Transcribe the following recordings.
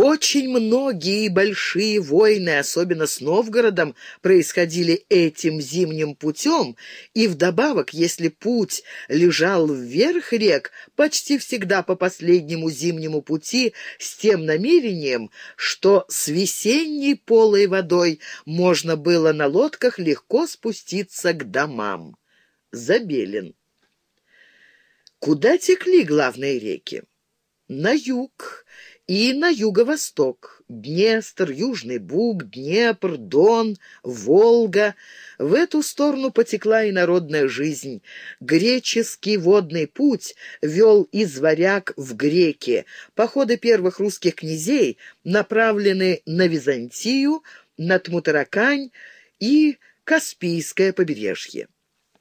Очень многие большие войны, особенно с Новгородом, происходили этим зимним путем, и вдобавок, если путь лежал вверх рек, почти всегда по последнему зимнему пути с тем намерением, что с весенней полой водой можно было на лодках легко спуститься к домам. Забелин. Куда текли главные реки? На юг и на юго-восток. Днестр, Южный Буг, Днепр, Дон, Волга. В эту сторону потекла и народная жизнь. Греческий водный путь вел из варяг в греки. Походы первых русских князей направлены на Византию, на Тмутаракань и Каспийское побережье.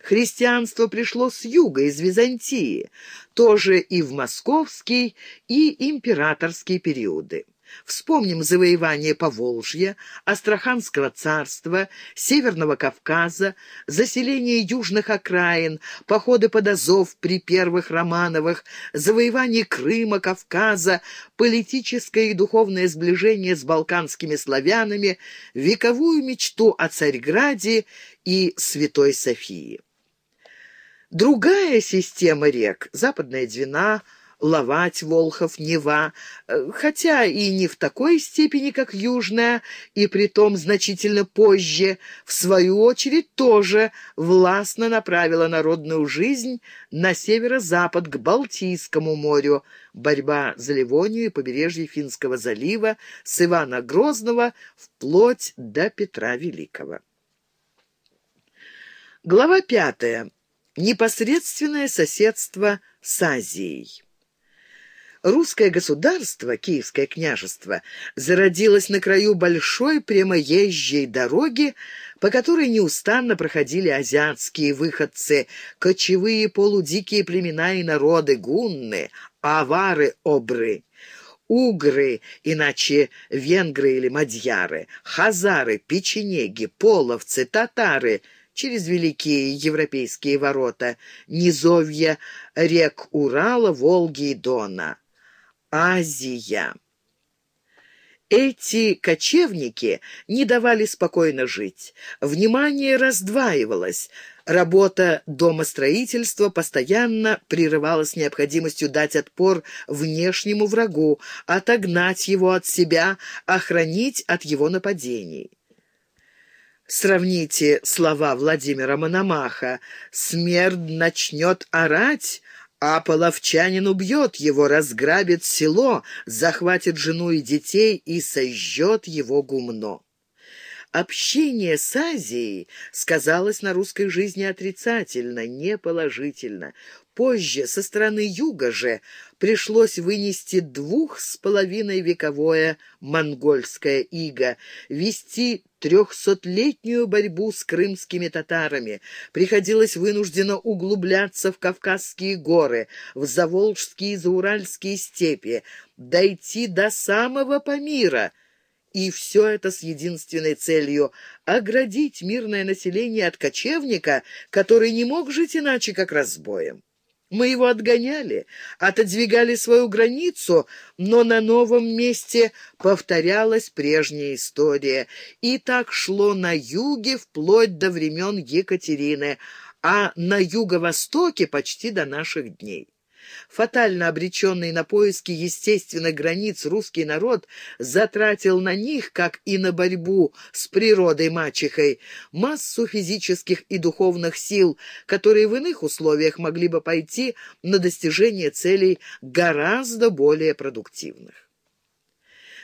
Христианство пришло с юга, из Византии, тоже и в московский, и императорские периоды. Вспомним завоевание Поволжья, Астраханского царства, Северного Кавказа, заселение южных окраин, походы под Азов при первых Романовых, завоевание Крыма, Кавказа, политическое и духовное сближение с балканскими славянами, вековую мечту о Царьграде и Святой Софии. Другая система рек — Западная Двина, Ловать, Волхов, Нева, э, хотя и не в такой степени, как Южная, и притом значительно позже, в свою очередь тоже властно направила народную жизнь на северо-запад к Балтийскому морю, борьба за Ливонию и побережье Финского залива с Ивана Грозного вплоть до Петра Великого. Глава пятая непосредственное соседство с Азией. Русское государство, Киевское княжество, зародилось на краю большой прямоезжей дороги, по которой неустанно проходили азиатские выходцы, кочевые полудикие племена и народы, гунны, авары, обры, угры, иначе венгры или мадьяры, хазары, печенеги, половцы, татары — через великие европейские ворота, низовья рек Урала, Волги и Дона. Азия. Эти кочевники не давали спокойно жить. Внимание раздваивалось. Работа домостроительства постоянно прерывалась необходимостью дать отпор внешнему врагу, отогнать его от себя, охранить от его нападений. Сравните слова Владимира Мономаха «Смерть начнет орать», а половчанин убьет его, разграбит село, захватит жену и детей и сожжет его гумно. Общение с Азией сказалось на русской жизни отрицательно, неположительно. Позже, со стороны юга же, пришлось вынести двух с половиной вековое монгольское иго, вести трехсотлетнюю борьбу с крымскими татарами. Приходилось вынужденно углубляться в Кавказские горы, в Заволжские и Зауральские степи, дойти до самого Памира — и все это с единственной целью — оградить мирное население от кочевника, который не мог жить иначе, как разбоем. Мы его отгоняли, отодвигали свою границу, но на новом месте повторялась прежняя история. И так шло на юге вплоть до времен Екатерины, а на юго-востоке почти до наших дней. Фатально обреченный на поиски естественных границ русский народ затратил на них, как и на борьбу с природой-мачехой, массу физических и духовных сил, которые в иных условиях могли бы пойти на достижение целей гораздо более продуктивных.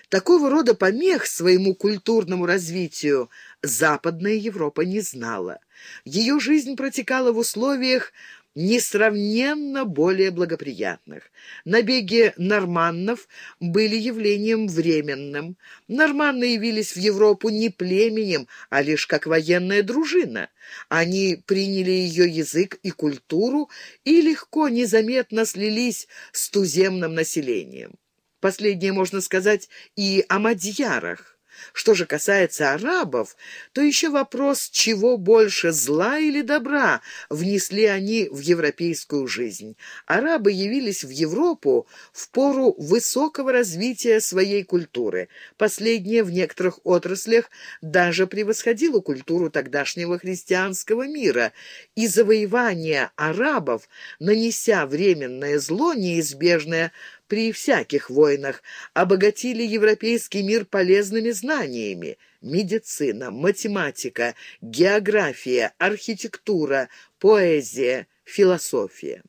Такого рода помех своему культурному развитию Западная Европа не знала. Ее жизнь протекала в условиях несравненно более благоприятных. Набеги норманнов были явлением временным. Норманны явились в Европу не племенем, а лишь как военная дружина. Они приняли ее язык и культуру и легко, незаметно слились с туземным населением. Последнее можно сказать и о мадьярах. Что же касается арабов, то еще вопрос, чего больше, зла или добра, внесли они в европейскую жизнь. Арабы явились в Европу в пору высокого развития своей культуры. Последняя в некоторых отраслях даже превосходила культуру тогдашнего христианского мира, и завоевание арабов, нанеся временное зло, неизбежное при всяких войнах, обогатили европейский мир полезными знаниями. Медицина, математика, география, архитектура, поэзия, философия.